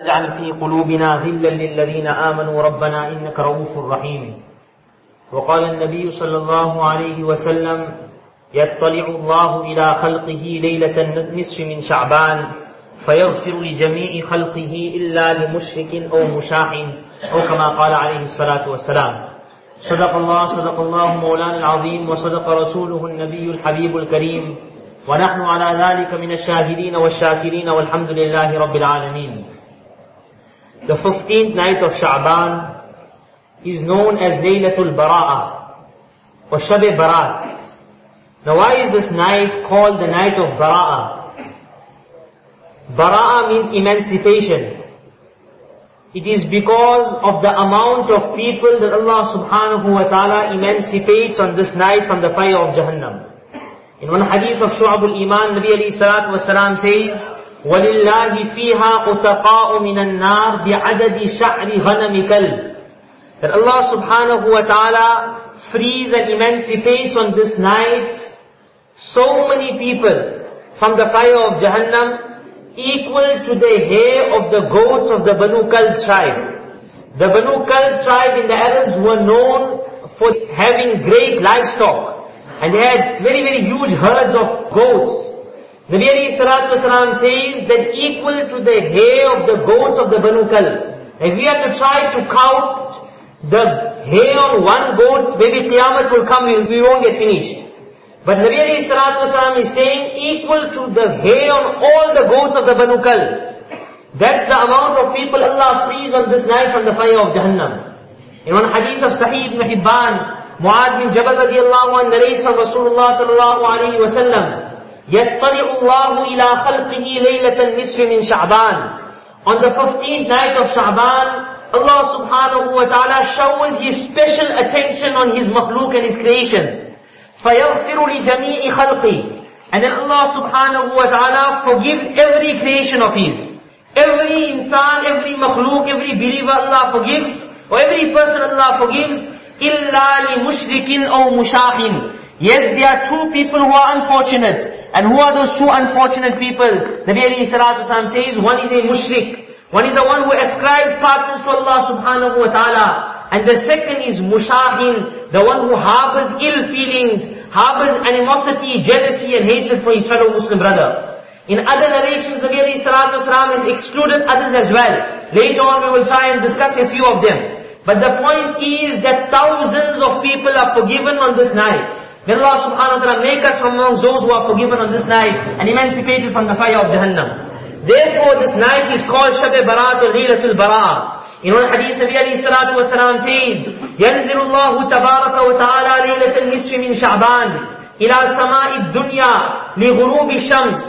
اجعل في قلوبنا غلا للذين آمنوا ربنا إنك رؤوف رحيم. وقال النبي صلى الله عليه وسلم يطلع الله إلى خلقه ليلة النصف من شعبان فيغفر لجميع خلقه إلا لمشرك أو مشاح أو كما قال عليه الصلاة والسلام. صدق الله صدق الله مولانا العظيم وصدق رسوله النبي الحبيب الكريم. ونحن على ذلك من الشاهدين والشاكرين والحمد لله رب العالمين. The 15th night of Sha'ban is known as Laylatul Bara'ah or Shab Barat. Now why is this night called the night of Bara'ah? Bara'ah means emancipation. It is because of the amount of people that Allah subhanahu wa ta'ala emancipates on this night from the fire of Jahannam. In one hadith of Shu'ab al-Iman, Nabi alayhi salatu wasalam says, وَلِلَّهِ فِيهَا أُتَقَاءُ مِنَ النَّارِ بِعَدَدِ شَعْرِ غَنَمِ كَلْبٍ That Allah subhanahu wa ta'ala frees and emancipates on this night so many people from the fire of Jahannam equal to the hair of the goats of the Banu Kal tribe. The Banu Kal tribe in the Arabs were known for having great livestock and they had very very huge herds of goats. Nabi alayhi salatu wasalam says that equal to the hair of the goats of the Banu Kalb. If we have to try to count the hair on one goat, maybe Qiyamah will come, we won't get finished. But Nabi alayhi salatu wasalam is saying equal to the hair on all the goats of the Banu Kalb. That's the amount of people Allah frees on this night from the fire of Jahannam. In one hadith of Sahih ibn Hibban, Mu'ad bin Jabal radiallahu anh narrates from Rasulullah sallallahu alayhi wa sallam, يطلع الله إلى خلقه ليلة النصف من شعبان On the 15th night of Sha'ban, Allah subhanahu wa ta'ala showers His special attention on His makhluk and His creation. فَيَغْفِرُ لِجَمِيعِ خَلْقِهِ And then Allah subhanahu wa ta'ala forgives every creation of His. Every insan, every makhluk, every believer Allah forgives, or every person Allah forgives, إِلَّا لِمُشْرِكٍ أَوْ مُشَاحٍ Yes, there are two people who are unfortunate. And who are those two unfortunate people? Nabi alayhi salatu wasalam says, one is a mushrik. One is the one who ascribes partners to Allah subhanahu wa ta'ala. And the second is mushahin, the one who harbors ill feelings, harbors animosity, jealousy and hatred for his fellow Muslim brother. In other narrations, Nabi alayhi salatu wasalam has excluded others as well. Later on we will try and discuss a few of them. But the point is that thousands of people are forgiven on this night. May Allah subhanahu wa ta'ala make us amongst those who are forgiven on this night and emancipated from the fire of Jahannam. Therefore this night is called Shab-e Barat or Laylatul Barat. In one hadith, Nabi alayhi salatu wa salam says, يَنْزِلُ اللَّهُ تَبَارَكَ وَتَعَالَى لَيْلَةَ النِّصْفِ مِنْ شَعْبَانِ إِلَى سَمَاءِ الدُّنْيَا لِغُرُوبِ الشَّمْسِ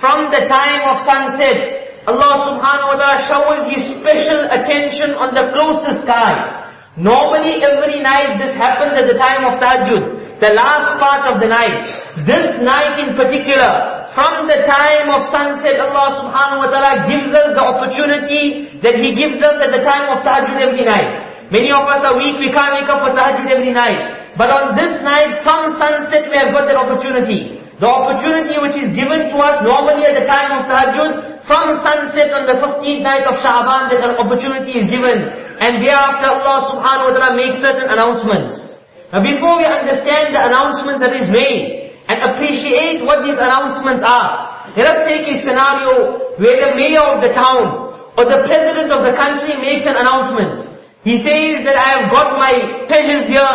From the time of sunset, Allah subhanahu wa ta'ala showers His special attention on the closest sky. Normally every night this happens at the time of Tahajjud the last part of the night. This night in particular, from the time of sunset, Allah subhanahu wa ta'ala gives us the opportunity that He gives us at the time of tahajjud every night. Many of us are weak, we can't wake up for tahajjud every night. But on this night, from sunset, we have got that opportunity. The opportunity which is given to us normally at the time of tahajjud, from sunset on the 15th night of Sha'ban, that an opportunity is given. And thereafter Allah subhanahu wa ta'ala makes certain announcements. Now before we understand the announcements that is made and appreciate what these announcements are, let us take a scenario where the mayor of the town or the president of the country makes an announcement. He says that I have got my treasures here.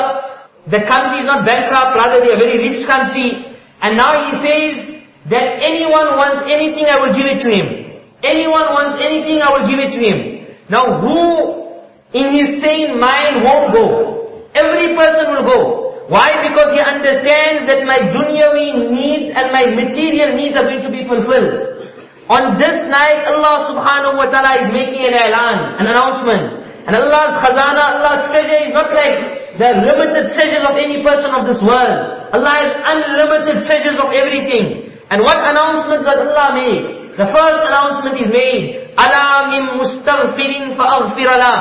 The country is not bankrupt, rather they are a very rich country. And now he says that anyone wants anything, I will give it to him. Anyone wants anything, I will give it to him. Now who in his sane mind won't go? Every person will go. Why? Because he understands that my dunyawi needs and my material needs are going to be fulfilled. On this night, Allah subhanahu wa ta'ala is making an elan, an announcement. And Allah's khazana, Allah's treasure is not like the limited treasures of any person of this world. Allah has unlimited treasures of everything. And what announcements does Allah make? The first announcement is made, أَلَا مِن مُسْتَغْفِرٍ فَأَغْفِرَ لَهُ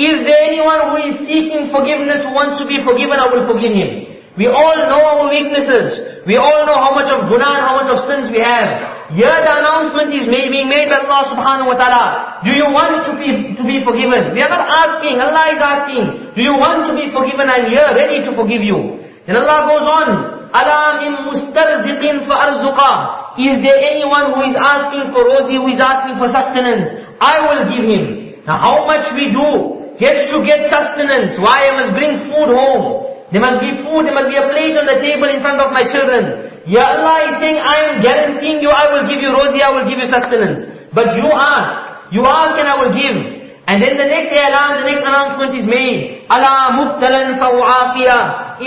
is there anyone who is seeking forgiveness, who wants to be forgiven, I will forgive him. We all know our weaknesses. We all know how much of guna and how much of sins we have. Here the announcement is being made by Allah subhanahu wa ta'ala. Do you want to be, to be forgiven? We are not asking, Allah is asking. Do you want to be forgiven? I'm here ready to forgive you. Then Allah goes on, أَلَا مِن مُسْتَرْزِقٍ فَأَرْزُقَهُ is there anyone who is asking for rozi, who is asking for sustenance? I will give him. Now how much we do just to get sustenance? Why I must bring food home? There must be food, there must be a plate on the table in front of my children. Ya Allah is saying, I am guaranteeing you, I will give you rozi, I will give you sustenance. But you ask, you ask and I will give. And then the next alarm, the next announcement is made. Allah mubtalan fa'u'afiya.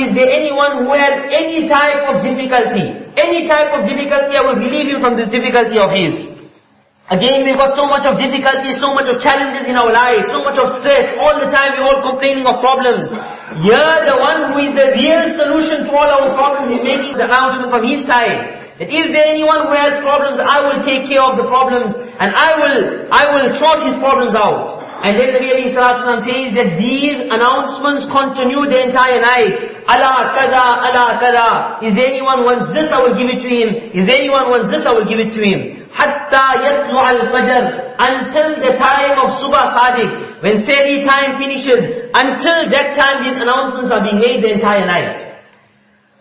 Is there anyone who has any type of difficulty? Any type of difficulty, I will relieve you from this difficulty of his. Again, we've got so much of difficulty, so much of challenges in our life, so much of stress. All the time we're all complaining of problems. Here, the one who is the real solution to all our problems is making the announcement from his side. That is there anyone who has problems, I will take care of the problems and I will, I will sort his problems out. And then the Nabi Sallallahu says that these announcements continue the entire night. Allah kada, Allah kada. Is there anyone wants this, I will give it to him. Is there anyone wants this, I will give it to him. Hatta yatlu al-fajr, until the time of Subah Sadiq, when Sadi time finishes, until that time these announcements are being made the entire night.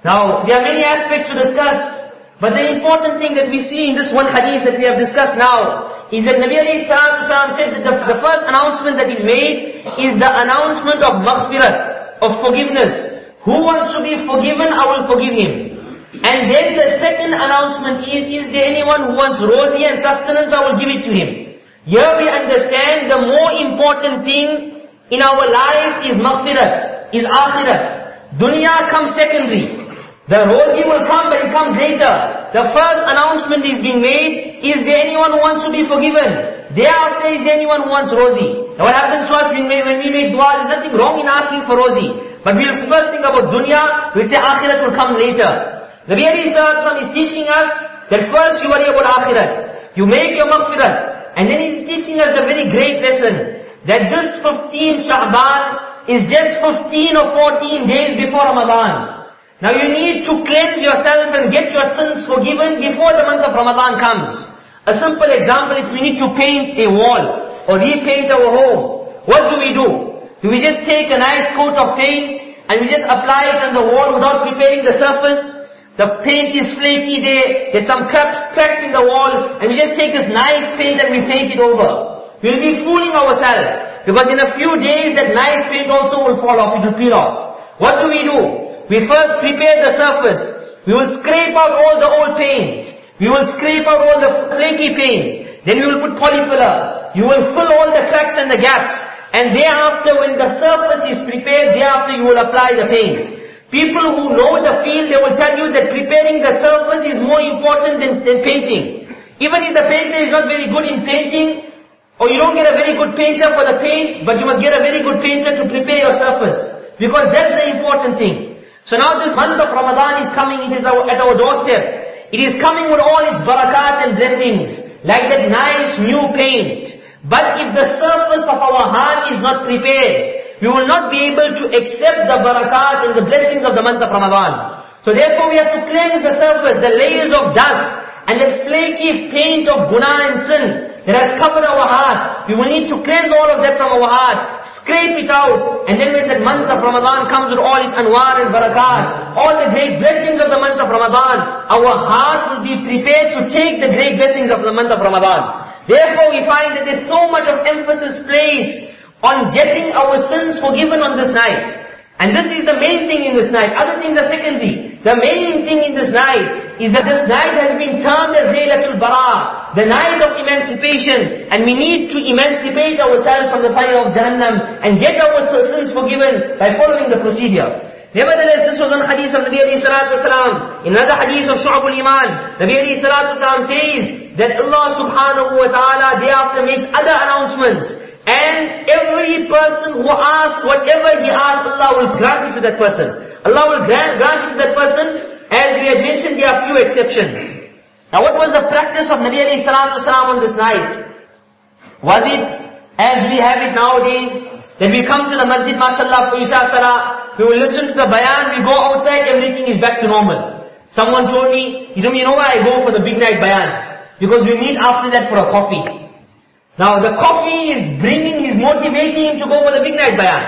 Now, there are many aspects to discuss, but the important thing that we see in this one hadith that we have discussed now, is that Nabi alayhi salam said that the, the first announcement that is made is the announcement of maghfirat, of forgiveness. Who wants to be forgiven, I will forgive him. And then the second announcement is, is there anyone who wants rozi and sustenance, I will give it to him. Here we understand the more important thing in our life is maghfirat, is akhirat. Dunya comes secondary. The rozi will come, but it comes later. The first announcement is being made, is there anyone who wants to be forgiven? Thereafter, is there anyone who wants rozi? Now what happens to us when we, when we make dua, there's nothing wrong in asking for rozi. But we'll first think about dunya, we'll say akhirat will come later. The Nabi Sallallahu is teaching us that first you worry about akhirat. You make your maghfirat. And then he's teaching us the very great lesson that this 15 Sha'ban is just 15 or 14 days before Ramadan. Now you need to cleanse yourself and get your sins forgiven before the month of Ramadan comes. A simple example, if we need to paint a wall or repaint our home, what do we do? Do we just take a nice coat of paint and we just apply it on the wall without preparing the surface? The paint is flaky there, there's some cracks, cracks in the wall, and we just take this nice paint and we paint it over. We'll be fooling ourselves. Because in a few days that nice paint also will fall off, it will peel off. What do we do? We first prepare the surface. We will scrape out all the old paint. We will scrape out all the flaky paint. Then we will put polyfiller. You will fill all the cracks and the gaps. And thereafter when the surface is prepared, thereafter you will apply the paint. People who know the field, they will tell you that preparing the surface is more important than, than painting. Even if the painter is not very good in painting, or you don't get a very good painter for the paint, but you must get a very good painter to prepare your surface. Because that's the important thing. So now this month of Ramadan is coming, it is at our doorstep. It is coming with all its barakat and blessings, like that nice new paint. But if the surface of our heart is not prepared, we will not be able to accept the barakat and the blessings of the month of Ramadan. So therefore we have to cleanse the surface, the layers of dust, and the flaky paint of guna and sin that has covered our heart. We will need to cleanse all of that from our heart, scrape it out, and then when the month of Ramadan comes with all its anwar and barakat, all the great blessings of the month of Ramadan, our heart will be prepared to take the great blessings of the month of Ramadan. Therefore we find that there's so much of emphasis placed on getting our sins forgiven on this night. And this is the main thing in this night. Other things are secondary. The main thing in this night is that this night has been termed as Laylatul Bara, the night of emancipation. And we need to emancipate ourselves from the fire of Jahannam and get our sins forgiven by following the procedure. Nevertheless, this was on hadith of Nabi alayhi salatu wasalam. In another hadith of Shu'abul Iman, Nabi alayhi salatu wasalam says that Allah subhanahu wa ta'ala thereafter makes other announcements. Every person who asks whatever he asks, Allah will grant it to that person. Allah will grant, grant it to that person. As we had mentioned, there are few exceptions. Now what was the practice of Nabi alayhi salatu on this night? Was it as we have it nowadays? That we come to the masjid, mashallah, for Isha Salah, we will listen to the bayan, we go outside, everything is back to normal. Someone told me, you know, you know why I go for the big night bayan? because we meet after that for a coffee. Now the coffee is bringing, is motivating him to go for the big night bayan.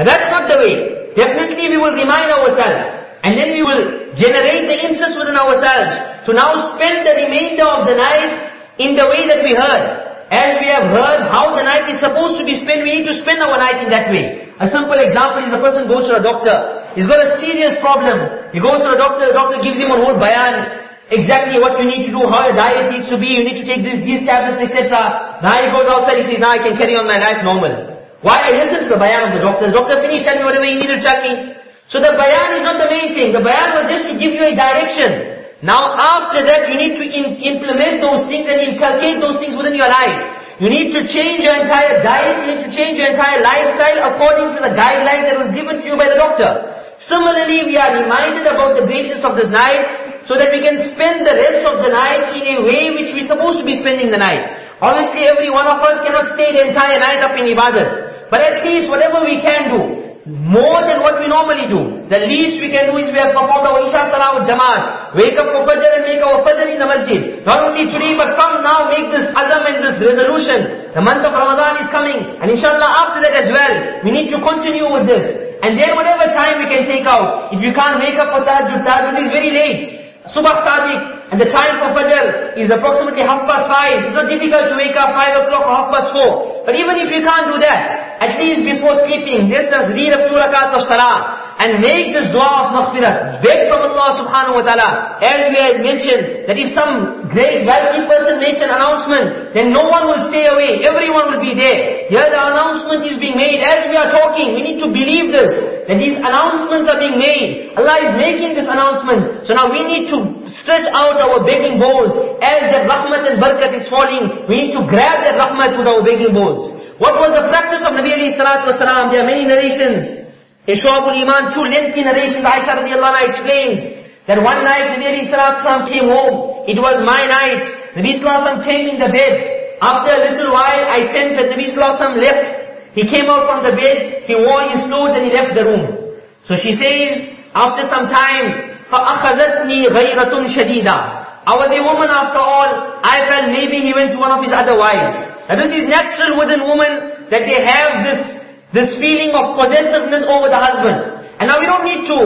And that's not the way. Definitely we will remind ourselves. And then we will generate the interest within ourselves to now spend the remainder of the night in the way that we heard. As we have heard how the night is supposed to be spent, we need to spend our night in that way. A simple example is a person goes to a doctor. He's got a serious problem. He goes to a doctor, the doctor gives him a whole bayan, exactly what you need to do, how your diet needs to be, you need to take this, these tablets, etc. Now he goes outside, he says, now I can carry on my life normal. Why? I listened to the bayan of the doctor. The doctor finished telling me whatever he needed to tell me. So the bayan is not the main thing. The bayan was just to give you a direction. Now after that you need to implement those things and inculcate those things within your life. You need to change your entire diet, you need to change your entire lifestyle according to the guidelines that was given to you by the doctor. Similarly, we are reminded about the greatness of this night so that we can spend the rest of the night in a way which we're supposed to be spending the night. Obviously, every one of us cannot stay the entire night up in ibadah. But at least whatever we can do, more than what we normally do. The least we can do is we have performed our Isha Salah with Jamaat. Wake up for Fajr and make our Fajr in the masjid. Not only today, but come now make this azam and this resolution. The month of Ramadan is coming. And inshallah after that as well, we need to continue with this. And then whatever time we can take out. If you can't wake up for Tahajjud, Tahajjud is very late. Subah Sadiq, and the time for Fajr is approximately half past five. It's not difficult to wake up five o'clock or half past four. But even if you can't do that, at least before sleeping, just read a few rakat of salah and make this dua of maghfirah. Beg from Allah subhanahu wa ta'ala. As we had mentioned, that if some great wealthy person makes an announcement, then no one will stay away. Everyone will be there. Here the announcement is being made. As we are talking, we need to believe this. That these announcements are being made. Allah is making this announcement. So now we need to stretch out our begging bowls. As the rahmat and barakat is falling, we need to grab that rahmat with our begging bowls. What was the practice of Nabi alayhi salatu wasalam? There are many narrations. In Shu'abul Iman, two lengthy narrations, Aisha radiallahu anha explains that one night Nabi Sallallahu came home. It was my night. Nabi Sallallahu came in the bed. After a little while, I sensed that Nabi Sallallahu left. He came out from the bed, he wore his clothes and he left the room. So she says, after some time, فَأَخَذَتْنِي غَيْرَةٌ شَدِيدًا I was a woman after all. I felt maybe he went to one of his other wives. And this is natural within women that they have this this feeling of possessiveness over the husband. And now we don't need to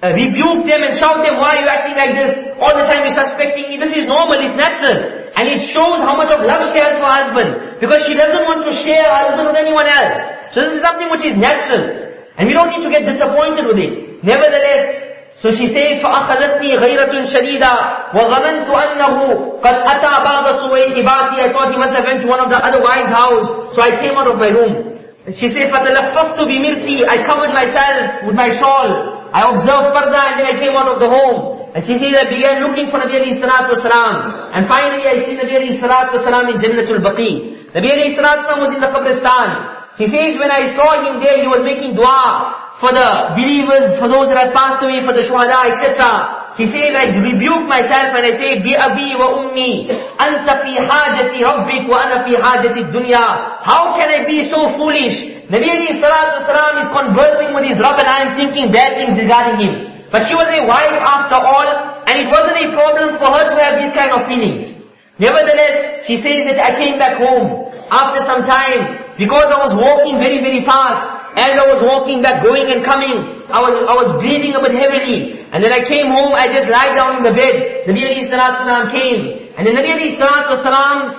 uh, rebuke them and shout them, why are you acting like this? All the time you're suspecting me. This is normal, it's natural. And it shows how much of love she has for husband. Because she doesn't want to share her husband with anyone else. So this is something which is natural. And we don't need to get disappointed with it. Nevertheless, so she says, فَأَخَذَتْنِي غَيْرَةٌ شَدِيدًا وَظَنَنْتُ أَنَّهُ قَدْ أَتَى بَعْضَ سُوَيْدِبَاتِ I thought he must have went to one of the other wives' house. So I came out of my room. She said, فَتَلَفَّفْتُ بِمِرْتِي I covered myself with my shawl. I observed further and then I came out of the home. And she says, I began looking for Nabi alayhi salatu wasalam. And finally I see Nabi alayhi salatu wasalam in Jannatul Baqi. Nabi alayhi salatu wasalam was in the Qabristan. She says, when I saw him there, he was making dua for the believers, for those that had passed away, for the shuhada, etc. He says, I rebuke myself and I say, Bi abi wa ummi, anta fi hajati rabbik wa ana fi hajati dunya. How can I be so foolish? Nabi alayhi salatu wasalam is conversing with his Rabb and I am thinking bad things regarding him. But she was a wife after all, and it wasn't a problem for her to have these kind of feelings. Nevertheless, she says that I came back home after some time because I was walking very, very fast. As I was walking back, going and coming, I was, I was breathing a bit heavily. And then I came home, I just lied down in the bed. Nabi alayhi salatu came. And then Nabi alayhi salatu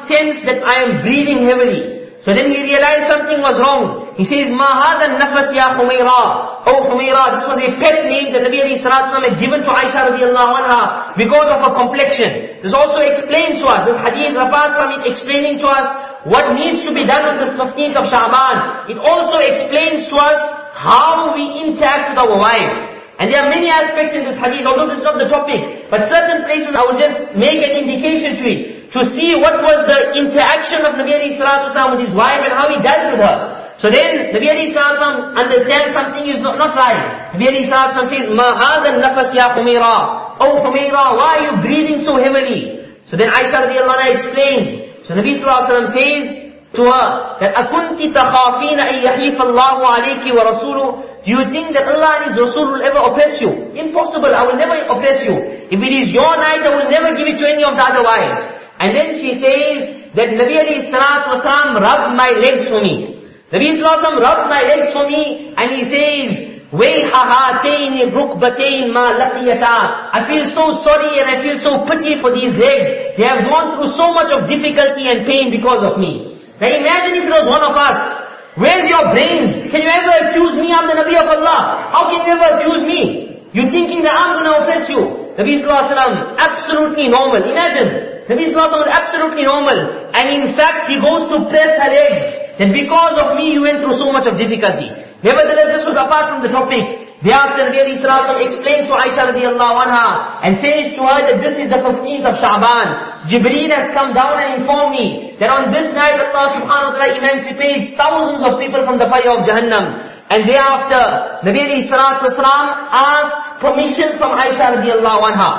sensed that I am breathing heavily. So then he realized something was wrong. He says, Ma hada nafas ya Humayra. Oh Humayra, this was a pet name that Nabi alayhi salatu had given to Aisha radiallahu anha because of her complexion. This also explains to us, this hadith, from it explaining to us what needs to be done on this 15th of Sha'ban. It also explains to us how we interact with our wife. And there are many aspects in this hadith, although this is not the topic. But certain places I will just make an indication to it. To see what was the interaction of Nabi alayhi salatu with his wife and how he dealt with her. So then, Nabi alayhi salatu understands something is not, not right. Nabi alayhi salatu says, Ma hadha nafas ya Humaira. Oh Humaira, why are you breathing so heavily? So then Aisha radiallahu anha explained, so Nabi Sallallahu Alaihi Wasallam says to her that أَكُنْتِ تَخَافِينَ أَن يَحْلِفَ اللَّهُ عَلَيْكِ وَرَسُولُهُ Do you think that Allah and His Rasul will ever oppress you? Impossible, I will never oppress you. If it is your night, I will never give it to any of the other wives. And then she says that Nabi alayhi salatu wasalam rubbed my legs for me. Nabi sallallahu rubbed my legs for me and he says, وَيْحَهَاتَيْنِ رُكْبَتَيْن مَا لَقِيَتَا I feel so sorry and I feel so pity for these legs. They have gone through so much of difficulty and pain because of me. Now imagine if it was one of us. Where's your brains? Can you ever accuse me? I'm the Nabi of Allah. How can you ever accuse me? You thinking that I'm going to oppress you. Nabi Sallallahu Alaihi Wasallam, absolutely normal. Imagine. Nabi Sallallahu Alaihi Wasallam was absolutely normal. And in fact, he goes to press her legs. That because of me, you went through so much of difficulty. Nevertheless, this was apart from the topic. Thereafter Nabi Sallallahu explains to Aisha radiallahu anha and says to her that this is the 15th of Sha'ban. Jibreel has come down and informed me that on this night Allah subhanahu wa ta'ala emancipates thousands of people from the fire of Jahannam. And thereafter, Nabi Sallallahu asked permission from Aisha radiallahu anha.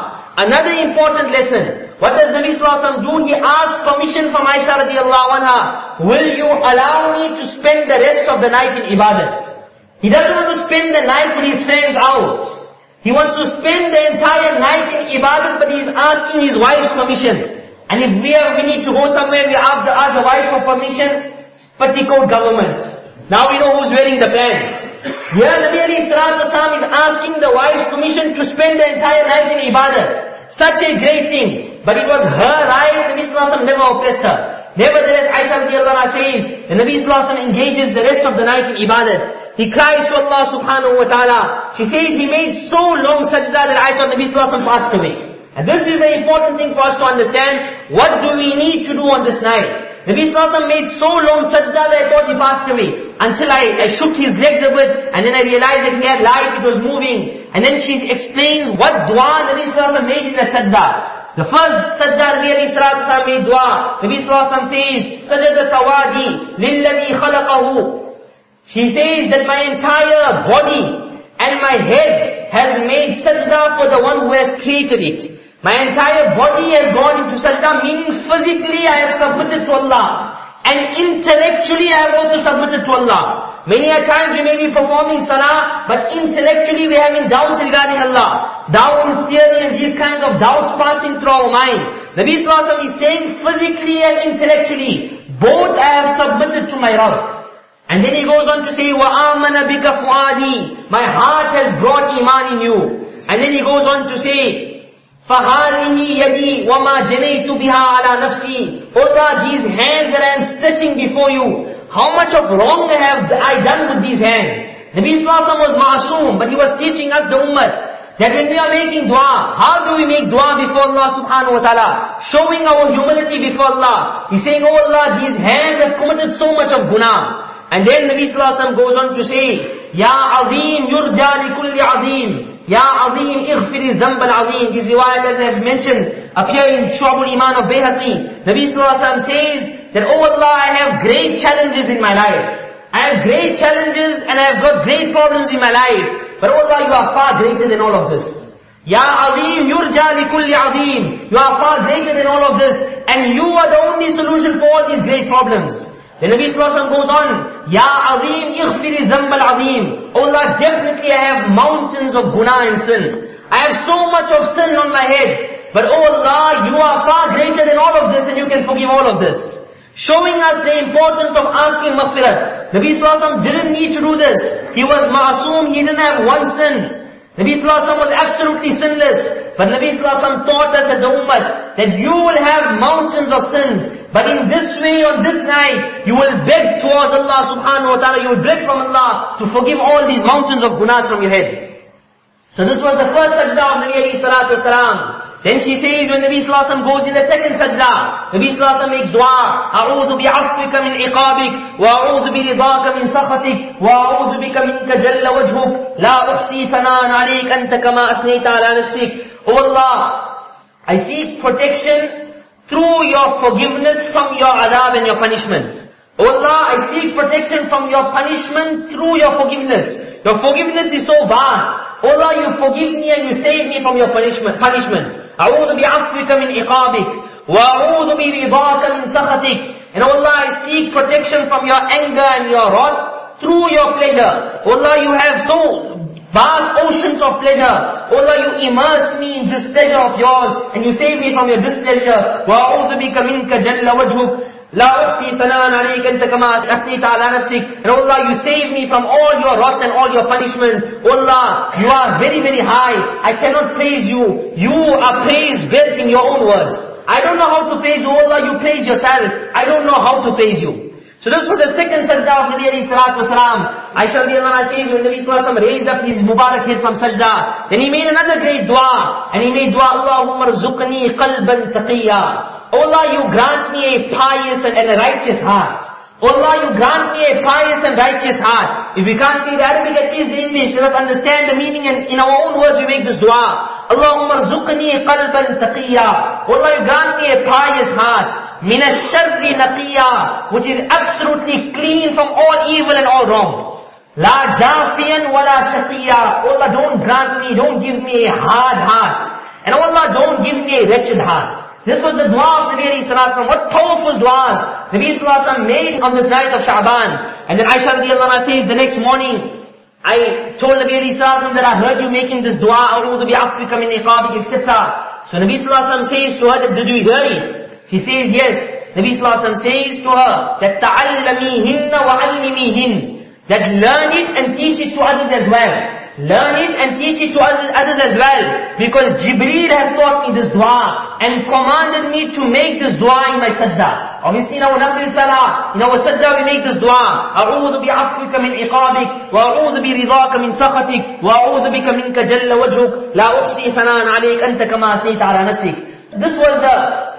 Another important lesson. What does Nabi Sallallahu do? He asked permission from Aisha radiallahu anha. Will you allow me to spend the rest of the night in ibadat? He doesn't want to spend the night with his friends out. He wants to spend the entire night in ibadat, but he's asking his wife's permission. And if we, are, we need to go somewhere, we have to ask the wife for permission, petticoat government. Now we know who's wearing the pants. Here the Nabi alayhi salatu is asking the wife's permission to spend the entire night in ibadat. Such a great thing. But it was her right, Nabi Sallallahu never oppressed her. Nevertheless, Aisha says, the Nabi Sallallahu engages the rest of the night in ibadat. He cries to Allah subhanahu wa ta'ala. She says he made so long sajda that I thought Nabi Sallallahu passed away. And this is the important thing for us to understand. What do we need to do on this night? Nabi Sallallahu made so long sajda that I thought he passed away. Until I, I shook his legs a bit and then I realized that he had life, it was moving. And then she explains what dua Nabi Sallallahu made in that sajda. The first sajda Nabi alayhi salatu made dua. Nabi sallallahu says, Sajada sawadi lilladhi khalaqahu she says that my entire body and my head has made sajda for the one who has created it. My entire body has gone into sajda, meaning physically I have submitted to Allah. And intellectually I have also submitted to Allah. Many a times we may be performing salah, but intellectually we are having doubts regarding Allah. Doubts, theory and these kinds of doubts passing through our mind. Nabi Sallallahu is saying physically and intellectually, both I have submitted to my Rabb. And then he goes on to say, وَآمَنَ بِكَ فُعَادِي My heart has brought iman in you. And then he goes on to say, فَهَذِهِ يَدِي وَمَا جَنَيْتُ بِهَا عَلَى نَفْسِي O God, these hands that I am stretching before you, how much of wrong have I done with these hands? Nabi Islam was ma'asum, but he was teaching us the ummah. That when we are making dua, how do we make dua before Allah subhanahu wa ta'ala? Showing our humility before Allah. He's saying, Oh Allah, these hands have committed so much of guna. And then Nabi Sallallahu goes on to say, Ya Azim yurja li kulli Azim. Ya Azim ighfiri dhanb al-Azim. These riwayat as I have mentioned appear in Shu'abul Iman of Bayhaqi. Nabi Sallallahu says that, Oh Allah, I have great challenges in my life. I have great challenges and I have got great problems in my life. But oh Allah, you are far greater than all of this. Ya Azim yurja li kulli Azim. You are far greater than all of this. And you are the only solution for all these great problems. The Nabi Sallallahu goes on, Ya Azim ighfiri zambal azim. Oh Allah, definitely I have mountains of guna and sin. I have so much of sin on my head. But oh Allah, you are far greater than all of this and you can forgive all of this. Showing us the importance of asking maghfirat. Nabi Sallallahu didn't need to do this. He was ma'asum, he didn't have one sin. Nabi Sallallahu was absolutely sinless. But Nabi Sallallahu taught us as the Ummah that you will have mountains of sins. But in this way, on this night, you will beg towards Allah subhanahu wa ta'ala, you will beg from Allah to forgive all these mountains of gunas from your head. So this was the first sajda of Nabi alayhi salatu wasalam. Then she says when Nabi Sallallahu Alaihi goes in the second sajda, Nabi Sallallahu Alaihi makes dua, أعوذ بعفوك من عقابك وأعوذ برضاك من سخطك وأعوذ بك منك جل وجهك لا أحصي ثناء عليك أنت كما أثنيت على نفسك Oh Allah, I seek protection through your forgiveness from your adab and your punishment. Oh Allah, I seek protection from your punishment through your forgiveness. Your forgiveness is so vast. Oh Allah, you forgive me and you save me from your punishment. punishment. أعوذ بعفوك من عقابك وأعوذ برضاك من سخطك And Allah, I seek protection from your anger and your wrath through your pleasure. Allah, you have so vast oceans of pleasure. Oh Allah, you immerse me in this pleasure of yours, and you save me from your displeasure. وَأَعُوذُ بِكَ مِنْكَ جَلَّ وَجْهُكَ لا أحصي ثناء عليك أنت كما أثنيت على نفسك and Allah you save me from all your wrath and all your punishment Allah you are very very high I cannot praise you you are praised best in your own words I don't know how to praise you Allah you praise yourself I don't know how to praise you so this was the second sajda of Nabi alayhi salatu wasalam. Aisha radiallahu says when Nabi sallallahu raised up his Mubarak head from sajda, then he made another great dua. And he made dua, Allahumma rzuqni qalban taqiyya. Allah, you grant me a pious and, a righteous heart. Allah, you grant me a pious and righteous heart. If we can't see the Arabic, at least the English, let us understand the meaning and in our own words we make this dua. Allahumma rzuqni qalban taqiyya. Allah, you grant me a pious heart. Min ash-sharri naqiyya, which is absolutely clean from all evil and all wrong. La jafiyan wa la shaqiyya. Oh Allah, don't grant me, don't give me a hard heart. And oh Allah, don't give me a wretched heart. This was the dua of Nabi alayhi salatu What powerful duas Nabi salatu made on this night of Sha'ban. And then Aisha radiallahu anha says the next morning, I told Nabi salatu that I heard you making this dua, a'udhu bi'afrika min iqabik, etc. So Nabi sallallahu says to her did you hear it? She says yes. Nabi sallallahu says to her that ta'allamihinna wa'allimihin. That learn it and teach it to others as well. Learn it and teach it to others as well. Because Jibreel has taught me this dua and commanded me to make this dua in my sajda. Obviously in our nafil salah, in our sajda we make this dua. أعوذ بعفوك من عقابك وأعوذ برضاك من سخطك وأعوذ بك منك جل وجهك لا أحصي ثناء عليك أنت كما أثنيت على نفسك. This was the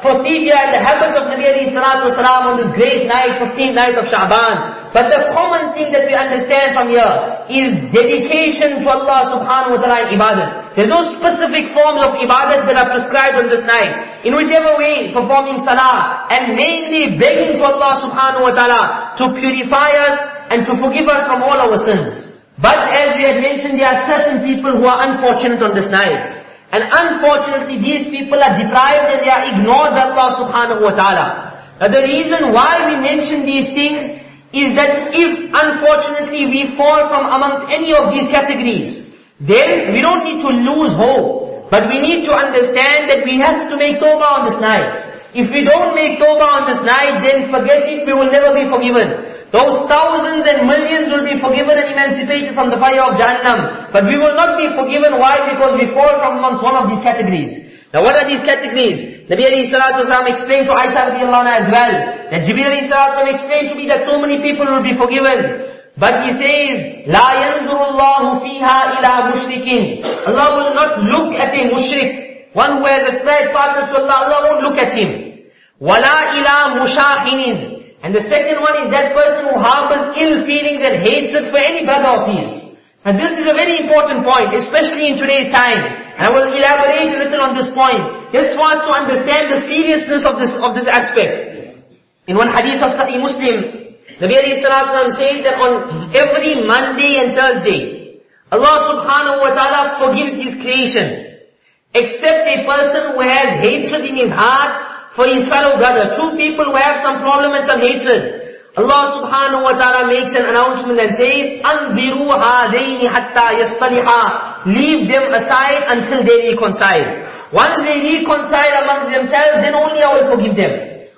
procedure and the habit of Nabi alayhi salatu wasalam on this great night, 15th night of Sha'ban. But the common thing that we understand from here is dedication to Allah subhanahu wa ta'ala in ibadat. There's no specific forms of ibadat that are prescribed on this night. In whichever way, performing salah and mainly begging to Allah subhanahu wa ta'ala to purify us and to forgive us from all our sins. But as we had mentioned, there are certain people who are unfortunate on this night. And unfortunately, these people are deprived and they are ignored by Allah subhanahu wa ta'ala. Now the reason why we mention these things is that if unfortunately we fall from amongst any of these categories, then we don't need to lose hope. But we need to understand that we have to make tawbah on this night. If we don't make tawbah on this night, then forget it, we will never be forgiven. Those thousands and millions will be forgiven and emancipated from the fire of Jahannam. But we will not be forgiven. Why? Because we fall from amongst one of these categories. Now what are these categories? Nabi alayhi salatu wasalam explained to Aisha radiallahu anha as well, that Jibreel alayhi salatu wasalam explained to me that so many people will be forgiven. But he says, لا ينظر الله فيها إلى مشرك. Allah will not look at a mushrik. One who has ascribed partners to Allah, Allah won't look at him. ولا إلى مشاحن. and the second one is that person who harbors ill feelings and hatred for any brother of his. And this is a very important point, especially in today's time. I will elaborate a little on this point, just for us to understand the seriousness of this, of this aspect. In one hadith of Sahih Muslim, Nabi alayhi salatu says that on every Monday and Thursday, Allah subhanahu wa ta'ala forgives His creation. Except a person who has hatred in his heart for his fellow oh brother. Two people who have some problem and some hatred. Allah subhanahu wa ta'ala makes an announcement and says, أَنْذِرُوا هَذَيْنِ حَتَّى يَصْطَلِحَا Leave them aside until they reconcile. Once they reconcile amongst themselves, then only I will forgive them.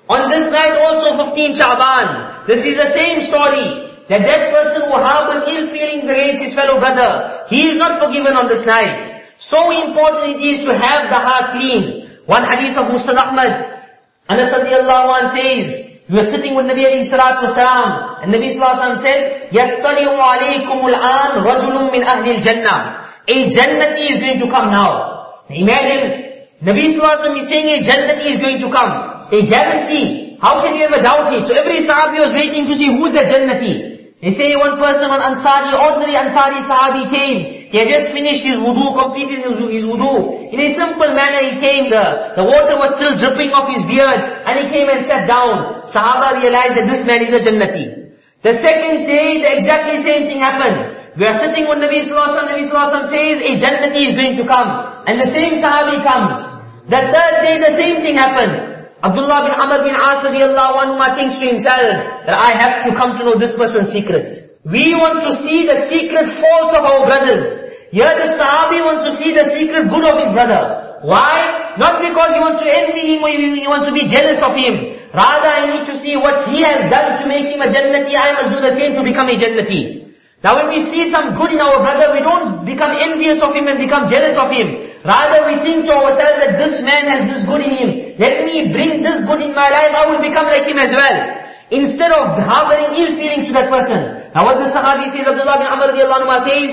On this night also 15 Sha'ban, this is the same story. That that person who harbors ill feelings against his fellow brother, he is not forgiven on this night. So important it is to have the heart clean. One hadith of Musnad Ahmad, Anas radiallahu anh says, we were sitting with Nabi alayhi salatu wasalam, and Nabi sallallahu alayhi said, يَطَّلِعُ عَلَيْكُمُ الْآنِ رَجُلٌ مِّنْ أَهْلِ الْجَنَّةِ A Jannati is going to come now. Imagine, Nabi sallallahu alayhi is saying a Jannati is going to come. A guarantee. How can you ever doubt it? So every Sahabi was waiting to see who's that Jannati. They say one person, one Ansari, ordinary Ansari Sahabi came. he had just finished his wudu, completed his, wudu. In a simple manner he came, the, the water was still dripping off his beard, and he came and sat down. Sahaba realized that this man is a Jannati. The second day, the exactly same thing happened. We are sitting with Nabi Sallallahu Alaihi Wasallam, says, a Jannati is going to come. And the same Sahabi comes. The third day, the same thing happened. Abdullah bin Amr bin As radiallahu anhu thinks to himself that I have to come to know this person's secret. We want to see the secret faults of our brothers. Here the Sahabi wants to see the secret good of his brother. Why? Not because he wants to envy him or he wants to be jealous of him. Rather, I need to see what he has done to make him a Jannati. I must do the same to become a Jannati. Now when we see some good in our brother, we don't become envious of him and become jealous of him. Rather we think to ourselves that this man has this good in him. Let me bring this good in my life, I will become like him as well. Instead of harboring ill feelings to that person. Now what the Sahabi says, Abdullah bin Amr says,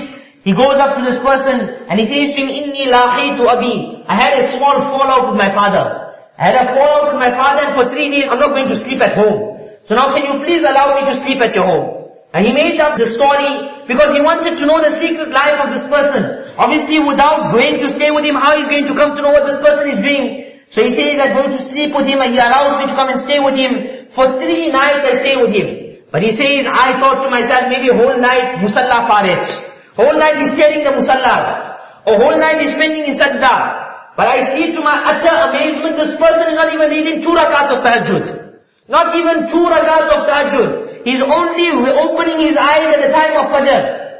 he goes up to this person and he says to him, Inni lahitu abi. I had a small fallout with my father. I had a fallout with my father and for three days I'm not going to sleep at home. So now can you please allow me to sleep at your home? And he made up the story because he wanted to know the secret life of this person. Obviously without going to stay with him, how he's going to come to know what this person is doing. So he says, I'm going to sleep with him and he allows me to come and stay with him. For three nights I stay with him. But he says, I thought to myself, maybe whole night musalla faret. Whole night he's tearing the musallas. Or whole night he's spending in sajda. But I see to my utter amazement, this person is not even reading two rakats of tahajjud. Not even two rakats of tahajjud. He's only opening his eyes at the time of fajr.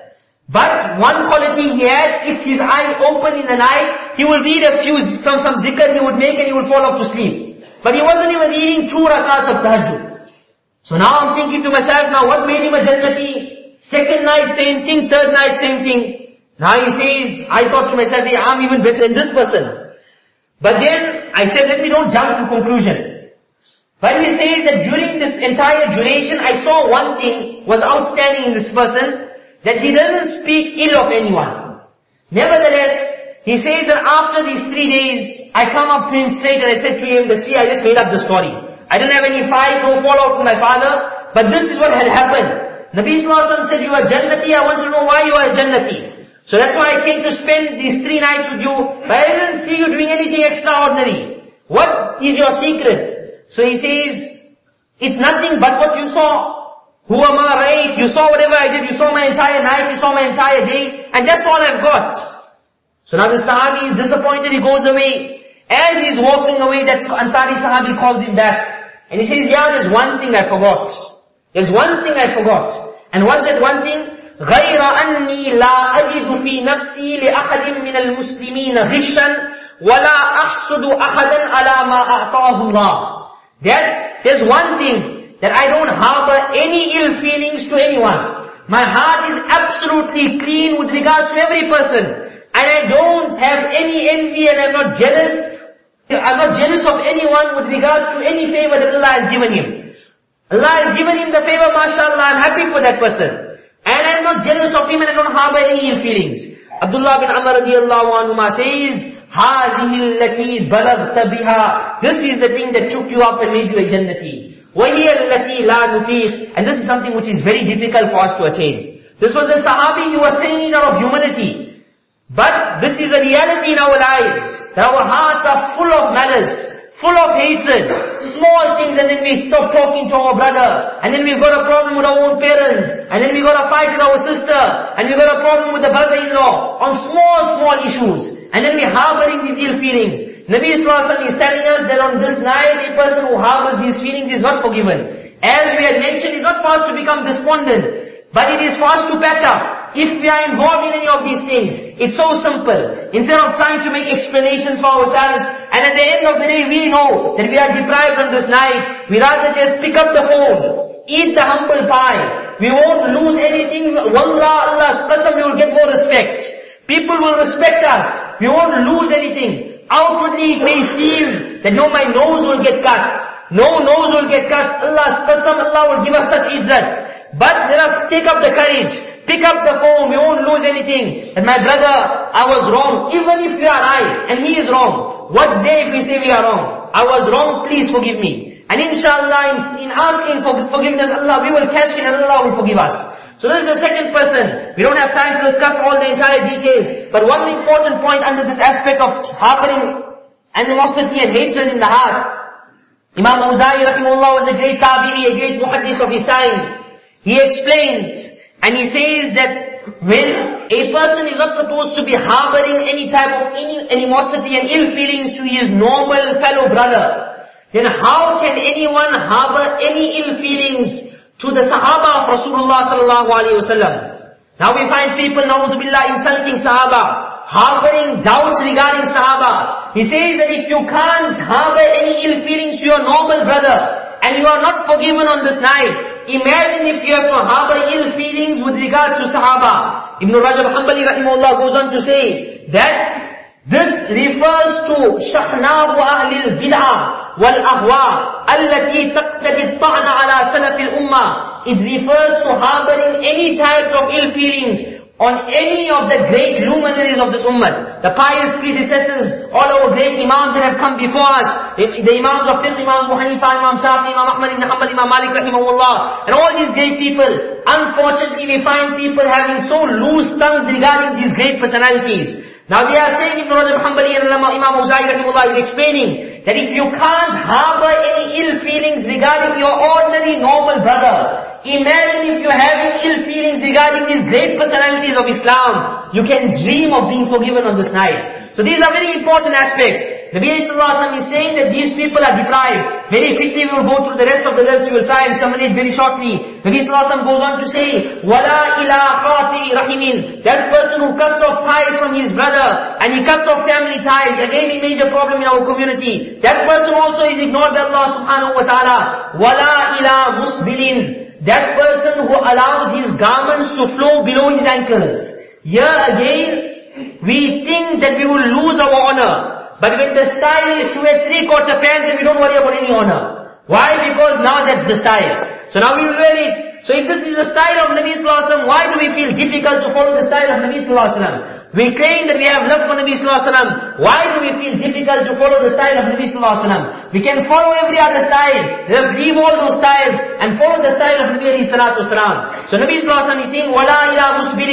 But one quality he had, if his eyes open in the night, he will read a few from some zikr he would make and he would fall off to sleep. But he wasn't even reading two rakats of tahajjud. So now I'm thinking to myself, now what made him a jannati? Second night same thing, third night same thing. Now he says, I thought to myself, hey, I'm even better than this person. But then I said, let me don't jump to conclusion. But he says that during this entire duration, I saw one thing was outstanding in this person, that he doesn't speak ill of anyone. Nevertheless, he says that after these three days, I come up to him straight and I said to him that, see, I just made up the story. I didn't have any fight, no fallout with my father, but this is what had happened. Nabi Sallallahu said, you are Jannati, I want to know why you are Jannati. So that's why I came to spend these three nights with you, but I didn't see you doing anything extraordinary. What is your secret? So he says, it's nothing but what you saw. Who am I right? You saw whatever I did, you saw my entire night, you saw my entire day, and that's all I've got. So now the Sahabi is disappointed, he goes away. As he's walking away, that Ansari Sahabi calls him back. And he says, yeah, there's one thing I forgot. There's one thing I forgot. And what's that one thing? غير أني لا أجد في نفسي لأحد من المسلمين غشا ولا أحسد أحدا على ما أعطاه الله. That, there's one thing, that I don't harbor any ill feelings to anyone. My heart is absolutely clean with regards to every person. And I don't have any envy and I'm not jealous. I'm not jealous of anyone with regards to any favor that Allah has given him. Allah has given him the favor, mashallah, I'm happy for that person. And I am not jealous of him and I don't harbor any ill feelings. Abdullah bin Amr radiallahu anhu says, هَذِهِ الَّتِي بَلَغْتَ بِهَا This is the thing that took you up and made you a Jannati. وَهِيَ الَّتِي لَا نُفِيقْ And this is something which is very difficult for us to attain. This was a Sahabi, he was saying it out of humanity. But this is a reality in our lives. That our hearts are full of malice full of hatred, small things and then we stop talking to our brother, and then we've got a problem with our own parents, and then we've got a fight with our sister, and we've got a problem with the brother-in-law, on small, small issues, and then we're harboring these ill feelings. Nabi Sallallahu is telling us that on this night, a person who harbors these feelings is not forgiven. As we had mentioned, it's not for us to become despondent, but it is for us to patch up. If we are involved in any of these things, it's so simple. Instead of trying to make explanations for ourselves, and at the end of the day we know that we are deprived on this night, we rather just pick up the phone, eat the humble pie. We won't lose anything. Wallah, Allah's qasam, we will get more respect. People will respect us. We won't lose anything. Outwardly it may seem that no, my nose will get cut. No nose will get cut. Allah's qasam, Allah will give us such izzat. But let us take up the courage. Pick up the phone, we won't lose anything. And my brother, I was wrong. Even if you are right, and he is wrong. What day if we say we are wrong? I was wrong, please forgive me. And inshallah, in, in asking for forgiveness, Allah, we will catch it and Allah will forgive us. So this is the second person. We don't have time to discuss all the entire details. But one important point under this aspect of harboring animosity and hatred in the heart. Imam Awza'i rahimahullah was a great tabi'i, a great muhaddis of his time. He explains and he says that when a person is not supposed to be harboring any type of animosity and ill feelings to his normal fellow brother, then how can anyone harbor any ill feelings to the Sahaba of Rasulullah sallallahu alaihi wasallam? Now we find people, na'udhu insulting Sahaba, harboring doubts regarding Sahaba. He says that if you can't harbor any ill feelings to your normal brother, and you are not forgiven on this night, imagine if you have to harbor ill feelings with regards to Sahaba. Ibn Rajab Hanbali rahimahullah goes on to say that this refers to شحناء أهل البدعة والأهواء التي تقتدي الطعن على سلف الأمة it refers to harboring any type of ill feelings on any of the great luminaries of this ummah. The pious predecessors, all our great imams that have come before us, the imams of fiqh, Imam Abu Imam Shafi, Imam Ahmad ibn Hanbal, Imam Malik rahimahullah, and all these great people, unfortunately we find people having so loose tongues regarding these great personalities. Now we are saying Ibn Rajab Hanbali and Imam Awzai is explaining that if you can't harbor any ill feelings regarding your ordinary normal brother, Imagine if you're having ill feelings regarding these great personalities of Islam. You can dream of being forgiven on this night. So these are very important aspects. Nabi Sallallahu is saying that these people are deprived. Very quickly we will go through the rest of the list. We will try and terminate very shortly. Nabi Sallallahu goes on to say, وَلَا إِلَىٰ قَاطِعِ رَحِمٍ That person who cuts off ties from his brother and he cuts off family ties. Again a major problem in our community. That person also is ignored by Allah subhanahu wa ta'ala. وَلَا إِلَىٰ مُسْبِلٍ that person who allows his garments to flow below his ankles. Here again, we think that we will lose our honor. But when the style is to wear three-quarter pants, then we don't worry about any honor. Why? Because now that's the style. So now we will wear it. So if this is the style of Nabi Sallallahu Alaihi Wasallam, why do we feel difficult to follow the style of Nabi Sallallahu Alaihi Wasallam? We claim that we have love for Nabi Sallallahu Alaihi Wasallam. Why do we feel difficult to follow the style of Nabi Sallallahu Alaihi Wasallam? We can follow every other style. Just leave all those styles and follow the style of Nabi Alayhi Salatu Wasallam. So Nabi Sallallahu Alaihi Wasallam is saying, وَلَا إِلَى مُسْبِلٍ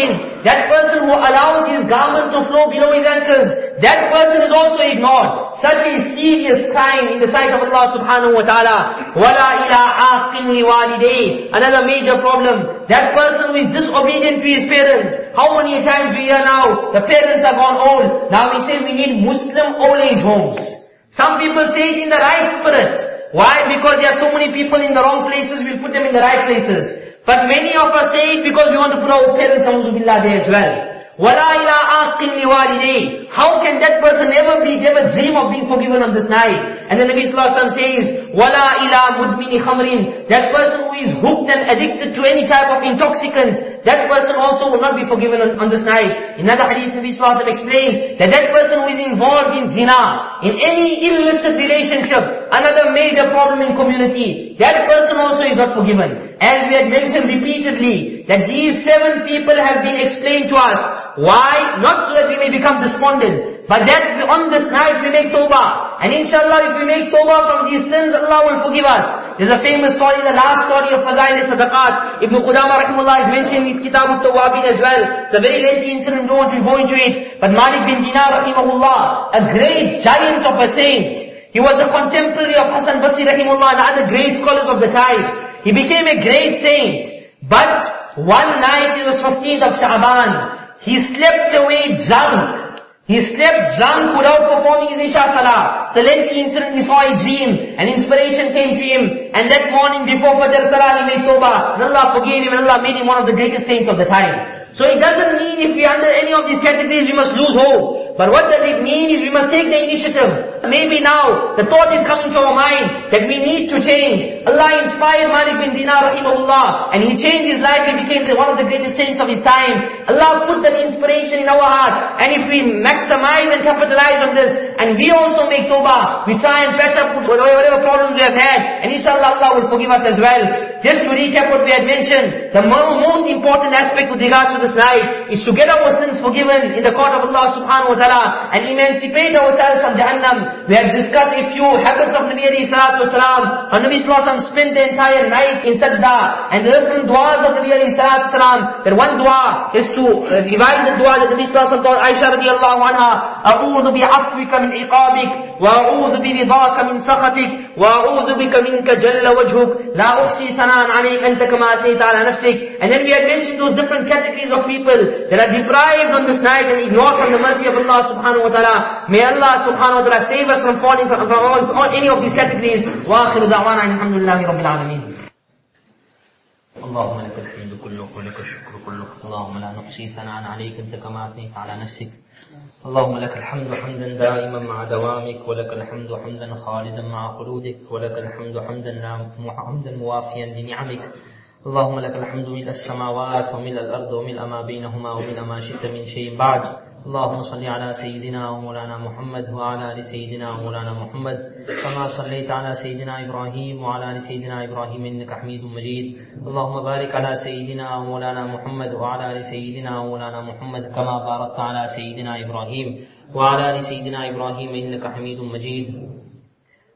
That person who allows his garment to flow below his ankles, that person is also ignored. Such is serious crime in the sight of Allah subhanahu wa ta'ala. وَلَا إِلَى عَاقٍ لِوَالِدَيْهِ Another major problem. That person who is disobedient to his parents. How many times we hear now, the parents are gone old. Now we say we need Muslim old age homes. Some people say it in the right spirit. Why? Because there are so many people in the wrong places, we'll put them in the right places. But many of us say it because we want to put our parents, billah, there as well. وَلَا إِلَىٰ عَاقٍ لِوَالِدَيْهِ How can that person ever be, ever dream of being forgiven on this night? And then Nabi Sallallahu Alaihi Wasallam says, وَلَا إِلَىٰ مُدْمِنِ خَمْرٍ That person who is hooked and addicted to any type of intoxicant, that person also will not be forgiven on, on this night. In another hadith, Nabi Sallallahu explained that that person who is involved in zina, in any illicit relationship, another major problem in community, that person also is not forgiven. As we had mentioned repeatedly, that these seven people have been explained to us. Why? Not so that we may become despondent, but that on this night we make tawbah. And inshallah if we make tawbah from these sins, Allah will forgive us. There's a famous story, the last story of Fazail Sadaqat. Ibn Qudama rahimullah is mentioned in Kitab al-Tawabin as well. It's a very lengthy incident, don't want to go into it. But Malik bin Dinar rahimahullah, a great giant of a saint. He was a contemporary of Hassan Basri rahimullah and other great scholars of the time. He became a great saint. But one night, it was 15th of Sha'ban, he slept away drunk. He slept drunk without performing his Isha Salah. It's a lengthy incident, he saw a dream, and inspiration came to him, and that morning before Fajr Salah he made Tawbah, and Allah forgave him, and Allah made him one of the greatest saints of the time. So it doesn't mean if we are under any of these categories we must lose hope. But what does it mean is we must take the initiative. Maybe now the thought is coming to our mind that we need to change. Allah inspired Malik bin Dinar rahimahullah and he changed his life. He became one of the greatest saints of his time. Allah put that inspiration in our heart. And if we maximize and capitalize on this and we also make tawbah, we try and patch up whatever problems we have had and inshallah Allah will forgive us as well. Just to recap what we had mentioned, the most important aspect with regards to this night is to get our sins forgiven in the court of Allah subhanahu wa ta'ala and emancipate ourselves from Jahannam. We have discussed a few habits of Nabi alayhi salatu wasalam. How Nabi sallallahu spent the entire night in sajda and the different du'as of Nabi alayhi salatu wasalam. That one dua is to uh, revise the dua that Nabi sallallahu taught Aisha radiallahu anha. أعوذ بعفوك من عقابك وأعوذ برضاك من سخطك وأعوذ بك منك جل وجهك لا أحصي ثناء and then we had mentioned those different categories of people that are deprived on this night and ignored from the mercy of Allah subhanahu wa ta'ala. May Allah subhanahu wa ta'ala save us from falling from, from all, any of these categories. وآخر دعوانا الحمد لله رب العالمين. اللهم لك الحمد كله ولك الشكر كله اللهم لا نحصي ثناء عليك انت كما اثنيت على نفسك اللهم لك الحمد حمدا دائما مع دوامك ولك الحمد حمدا خالدا مع خلودك ولك الحمد حمدا حمدا موافيا لنعمك اللهم لك الحمد ملء السماوات وملء الأرض وملء ما بينهما وملء ما شئت من شيء بعد اللهم صل على سيدنا ومولانا محمد وعلى آل سيدنا ومولانا محمد. كما صليت على سيدنا إبراهيم وعلى آل سيدنا إبراهيم إنك حميد مجيد. اللهم بارك على سيدنا ومولانا محمد وعلى آل سيدنا ومولانا محمد كما باركت على سيدنا إبراهيم وعلى آل سيدنا إبراهيم إنك حميد مجيد.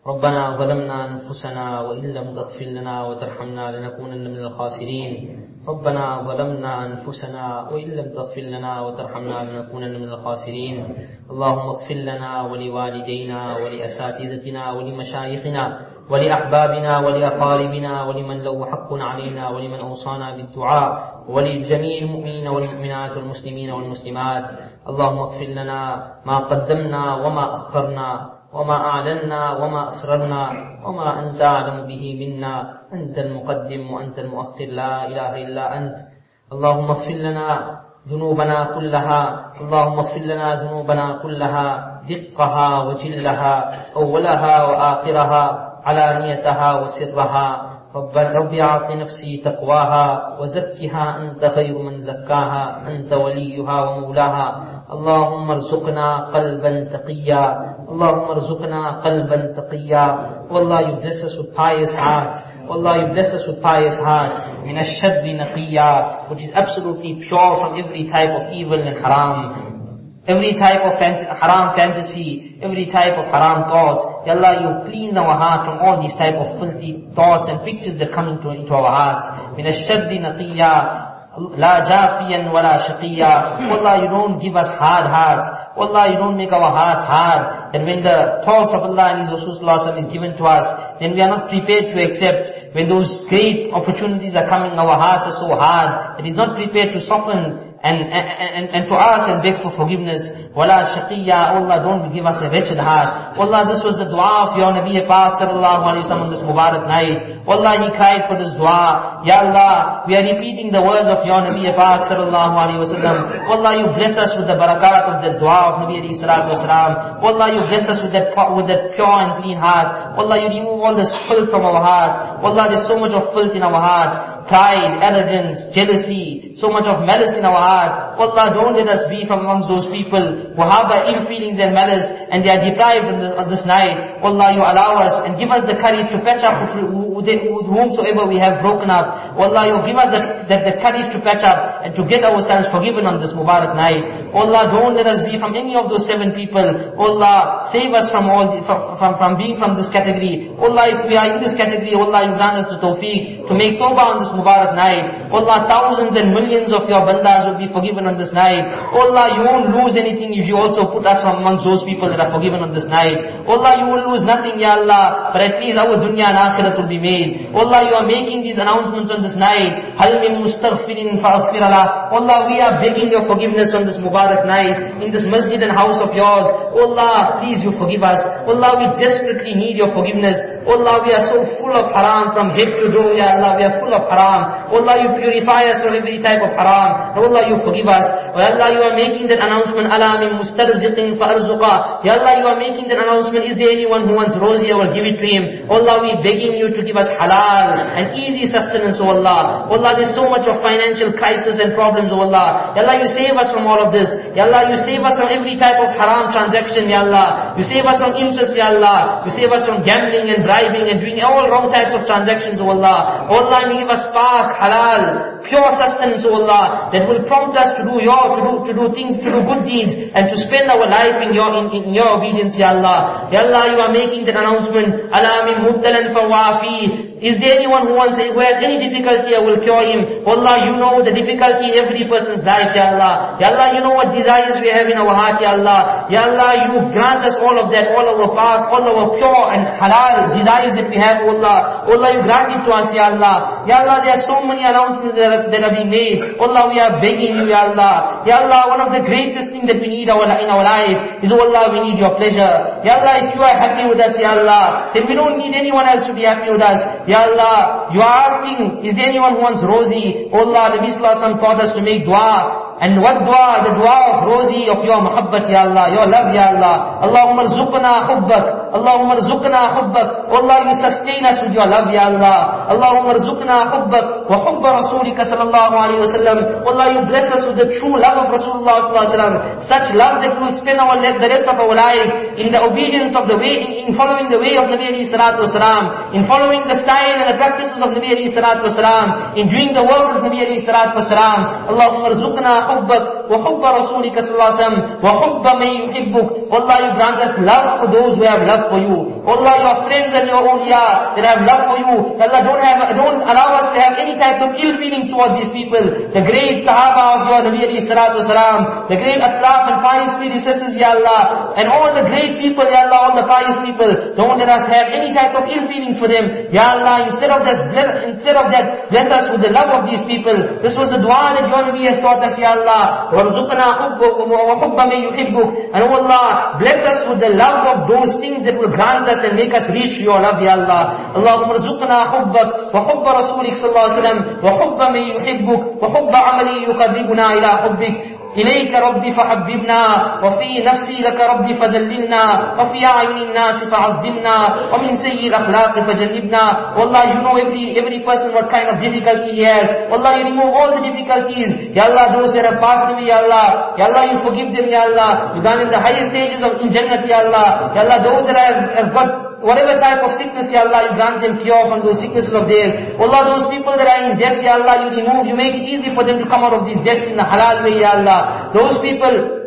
ربنا ظلمنا أنفسنا وإن لم تغفر لنا وترحمنا لنكونن من الخاسرين. ربنا ظلمنا أنفسنا وإن لم تغفر لنا وترحمنا لنكونن من الخاسرين. اللهم اغفر لنا ولوالدينا ولأساتذتنا ولمشايخنا ولأحبابنا ولأقاربنا ولمن له حق علينا ولمن أوصانا بالدعاء ولجميع المؤمنين والمؤمنات والمسلمين والمسلمات. اللهم اغفر لنا ما قدمنا وما أخرنا وما أعلنا وما أسررنا وما أنت أعلم به منا. أنت المقدم وأنت المؤخر. لا إله إلا أنت. اللهم اغفر لنا ذنوبنا كلها. اللهم اغفر لنا ذنوبنا كلها. دقها وجلها أولها وآخرها علانيتها وسرها. رب أعط نفسي تقواها وزكها. أنت خير من زكاها. أنت وليها ومولاها. اللهم ارزقنا قلبا تقيا. اللهم ارزقنا قلبا تقيا والله you bless us with pious hearts Allah, you bless us with pious hearts. Min ashadri naqiya, which is absolutely pure from every type of evil and haram. Every type of fant- haram fantasy, every type of haram thoughts. Ya Allah, you clean our heart from all these type of filthy thoughts and pictures that come into, into our hearts. Min ashadri naqiya, La jafiyan wa la shaqiya. Allah, you don't give us hard hearts. Allah, you don't make our hearts hard. And when the thoughts of Allah and His Rasulullah is given to us, then we are not prepared to accept. When those great opportunities are coming, our hearts are so hard. It is not prepared to soften and, and, and, to ask and beg for forgiveness. Wala shaqiyya, Allah don't give us a wretched heart. Allah, this was the dua of your Nabi Pak sallallahu alayhi wa on this Mubarak night. Allah, he cried for this dua. Ya Allah, we are repeating the words of your Nabi sallallahu alayhi wa sallam. Allah, you bless us with the barakat of the dua of Nabi alayhi. Allah, you bless us with that, with that pure and clean heart. Allah, you remove all this filth from our heart. Allah, there's so much of filth in our heart pride, arrogance, jealousy, so much of malice in our heart. Allah, don't let us be from amongst those people who harbor ill feelings and malice and they are deprived of, this night. Allah, you allow us and give us the courage to patch up with, whomsoever we have broken up. Allah, you give us the, the, the courage to patch up and to get ourselves forgiven on this Mubarak night. Allah, don't let us be from any of those seven people. Allah, save us from all the, from, from, from being from this category. Allah, if we are in this category, Allah, you grant us the tawfiq to make tawbah on this Mubarak night. Allah, thousands and millions of your bandas will be forgiven on this night. Allah, you won't lose anything if you also put us amongst those people that are forgiven on this night. Allah, you will lose nothing, Ya Allah, but at least our dunya and akhirat will be made. Allah, you are making these announcements on this night. Hal min mustaghfirin fa'aghfir Allah, we are begging your forgiveness on this Mubarak night, in this masjid and house of yours. Allah, please you forgive us. Allah, we desperately need your forgiveness. Allah, we are so full of haram from head to toe, Ya Allah, we are full of haram. Allah, you purify us from every type of haram. Allah, you forgive us. Allah, you are making that announcement, min mustarziqin fa'arzuqa. Ya Allah, you are making that announcement, is there anyone who wants rozi, I will give it to him. Allah, we begging you to give us halal and easy sustenance, oh Allah. Oh Allah, there's so much of financial crisis and problems, oh Allah. Ya Allah, you save us from all of this. Ya Allah, you save us from every type of haram transaction, Ya Allah. You save us from interest, Ya Allah. You save us from gambling and bribing and doing all wrong types of transactions, oh Allah. Oh Allah, give us spark, halal, pure sustenance, O Allah, that will prompt us to do your, to do, to do things, to do good deeds, and to spend our life in your, in, in your obedience, Ya Allah. Ya Allah, you are making that announcement, Allah min mubtalan fawafi, is there anyone who wants, who has any difficulty, I will cure him. Oh Allah, you know the difficulty in every person's life, Ya Allah. Ya Allah, you know what desires we have in our heart, Ya Allah. Ya Allah, you grant us all of that, all our path, all our pure and halal desires that we have, Oh Allah. Oh Allah, you grant it to us, Ya Allah. Ya Allah, there are so many announcements that are, that are being made. Oh Allah, we are begging you, Ya Allah. Ya Allah, one of the greatest things that we need in our life is, Oh Allah, we need your pleasure. Ya Allah, if you are happy with us, Ya Allah, then we don't need anyone else to be happy with us. Ya Allah, you are asking, is there anyone who wants rozi? Oh Allah, Alaihi Wasallam taught us to make dua. And what dua? The dua of rosy of your muhabbat, Ya Allah, your love, Ya Allah. Allahumma rzuqna hubbak. Allahumma rzuqna hubbak. Oh Allah, you sustain us with your love, Ya Allah. Allahumma rzuqna hubbak wa hubba rasulika sallallahu alayhi wa sallam. Oh Allah, you bless us with the true love of Rasulullah sallallahu alayhi wa sallam. Such love that we will spend our, the rest of our life in the obedience of the way, in, in following the way of Nabi alayhi salatu wasalam, in following the style and the practices of Nabi alayhi salatu wasalam, in doing the work of Nabi alayhi salatu wasalam. Allahumma rzuqna حبك وحب رسولك صلى الله عليه وسلم وحب من يحبك Allah you grant us love for those who have love for you Allah your friends and your awliya that have love for you Allah don't have don't allow us to have any types of ill feeling towards these people the great sahaba of your Nabi alayhi salatu wasalam the great aslaf and pious predecessors Ya Allah and all the great people Ya Allah all the pious people don't let us have any type of ill feelings for them Ya Allah instead of this instead of that bless us with the love of these people this was the dua that your Nabi has taught us Ya Allah, وَارْزُقْنَا حُبُّكَ وَحُبَّ مَنْ يُحِبُّكَ And oh Allah, bless us with the love of those things that will grant us and make us reach your love, Ya Allah. اللهم ارزقنا حبك وحب رسولك صلى الله عليه وسلم وحب من يحبك وحب عمل يقربنا إلى حبك إليك ربي فحببنا وفي نفسي لك ربي فدللنا وفي أعين الناس فعظمنا ومن سيء الأخلاق فجنبنا والله you know every, every person what kind of difficulty he has والله you remove all the difficulties Ya Allah those that have passed away Ya Allah Ya Allah you forgive them Ya Allah you done in the highest stages of in Jannah Ya Allah Ya Allah those that have, have got whatever type of sickness, Ya Allah, you grant them cure from those sicknesses of theirs. Allah, those people that are in debt, Ya Allah, you remove, you make it easy for them to come out of these debts in the halal way, Ya Allah. Those people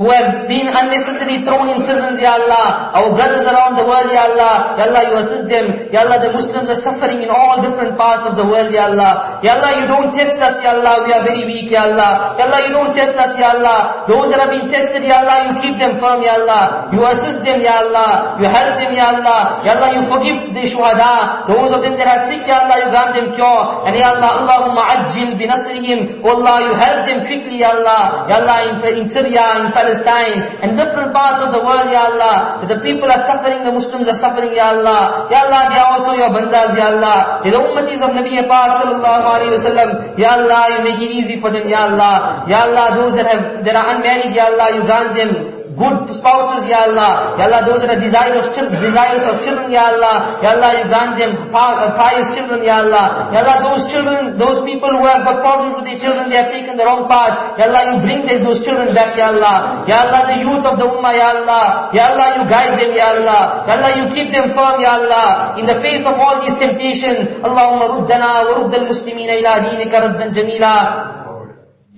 who have been unnecessarily thrown in prisons, Ya Allah. Our brothers around the world, Ya Allah. Ya Allah, you assist them. Ya Allah, the Muslims are suffering in all different parts of the world, Ya Allah. Ya Allah, you don't test us, Ya Allah. We are very weak, Ya Allah. Ya Allah, you don't test us, Ya Allah. Those that have been tested, Ya Allah, you keep them firm, Ya Allah. You assist them, Ya Allah. You help them, Ya Allah. Ya Allah, you forgive the shuhada. Those of them that are sick, Ya Allah, you grant them cure. And Ya Allah, Allahumma ajjil binasrihim. Oh Allah, you help them quickly, Ya Allah. Ya Allah, in, in Syria, in Palestine, Palestine and different parts of the world, Ya Allah. That the people are suffering, the Muslims are suffering, Ya Allah. Ya Allah, they are also your bandas, Ya Allah. They are the ummatis of Nabi Pak sallallahu alayhi wa sallam. Ya Allah, you make it easy for them, Ya Allah. Ya Allah, those that have, that are unmarried, Ya Allah, you grant them good spouses, Ya Allah. Ya Allah, those that are desirous of children, of children, Ya Allah. Ya Allah, you grant them uh, pious children, Ya Allah. Ya Allah, those children, those people who have got problems with their children, they have taken the wrong path. Ya Allah, you bring them, those children back, Ya Allah. Ya Allah, the youth of the ummah, Ya Allah. Ya Allah, you guide them, Ya Allah. Ya Allah, you keep them firm, Ya Allah. In the face of all these temptations, Allahumma ruddana wa rudd al-muslimina ila dinika raddan jamila.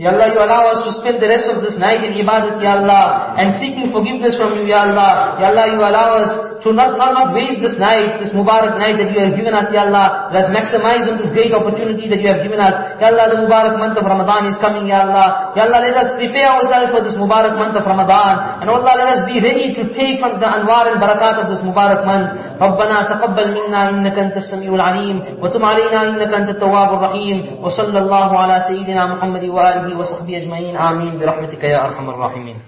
Ya Allah, you allow us to spend the rest of this night in ibadat, Ya Allah, and seeking forgiveness from you, Ya Allah. Ya Allah, you allow us to not, not, not waste this night, this Mubarak night that you have given us, Ya Allah. Let us maximize on this great opportunity that you have given us. Ya Allah, the Mubarak month of Ramadan is coming, Ya Allah. Ya Allah, let us prepare ourselves for this Mubarak month of Ramadan. And Allah, let us be ready to take from the anwar and barakat of this Mubarak month. ربنا تقبل منا إنك أنت السميع العليم وتب علينا إنك أنت التواب الرحيم وصلى الله على سيدنا محمد وآله وصحبه أجمعين آمين برحمتك يا أرحم الراحمين